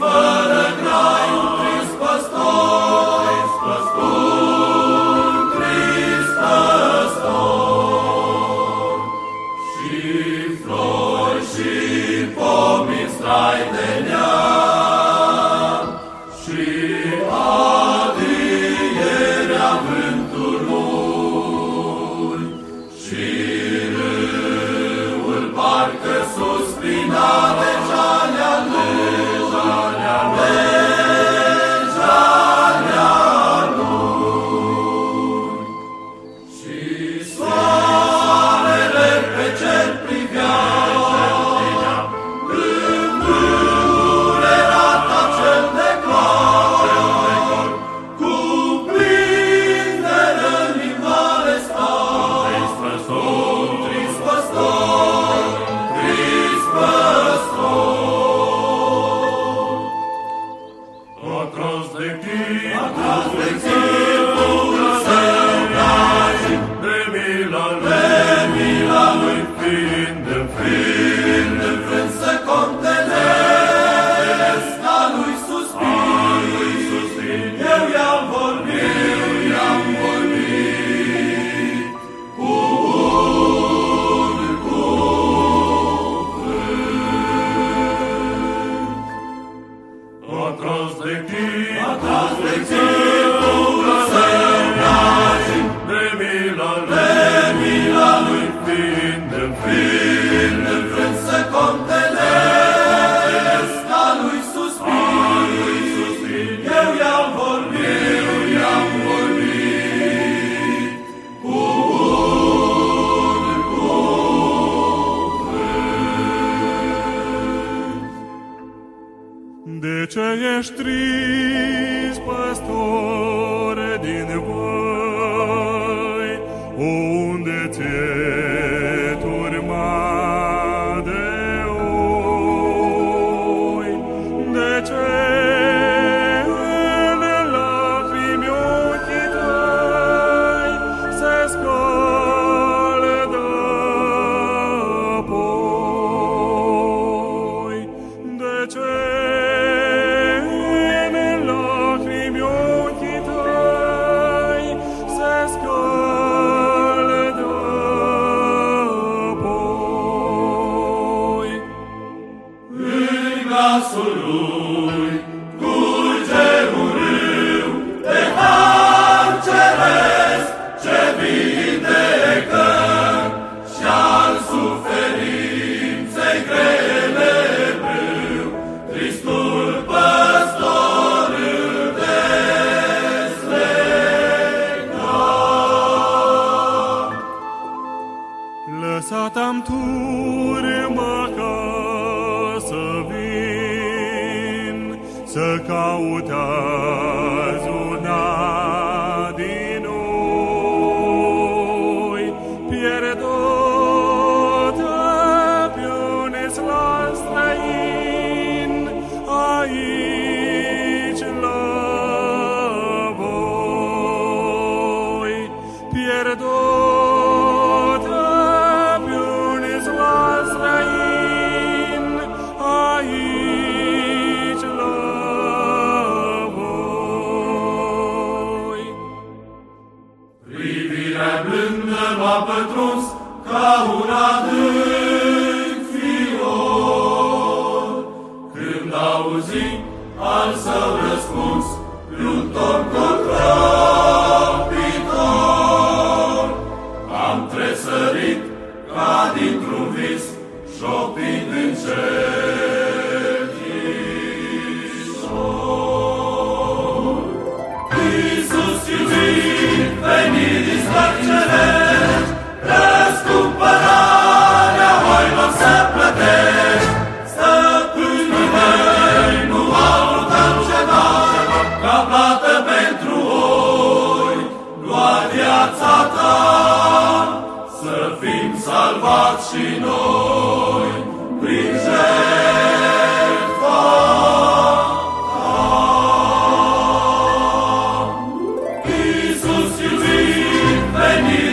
fără grai un trist păstor, trist păstor, trist păstor. Și flori și pomi strai de neam, și adierea vântului, și râul parcă suspina de ceas. afflicted, ești trist, pastore din voi. ceresc ce vindecă și al suferinței grele brâu, Hristul păstor desleca. Lăsat am turma să vin, să caut azi pătruns ca un adânc fior. Când auzi al său război, salvați noi prin jertfa ta. Iisus iubit, venit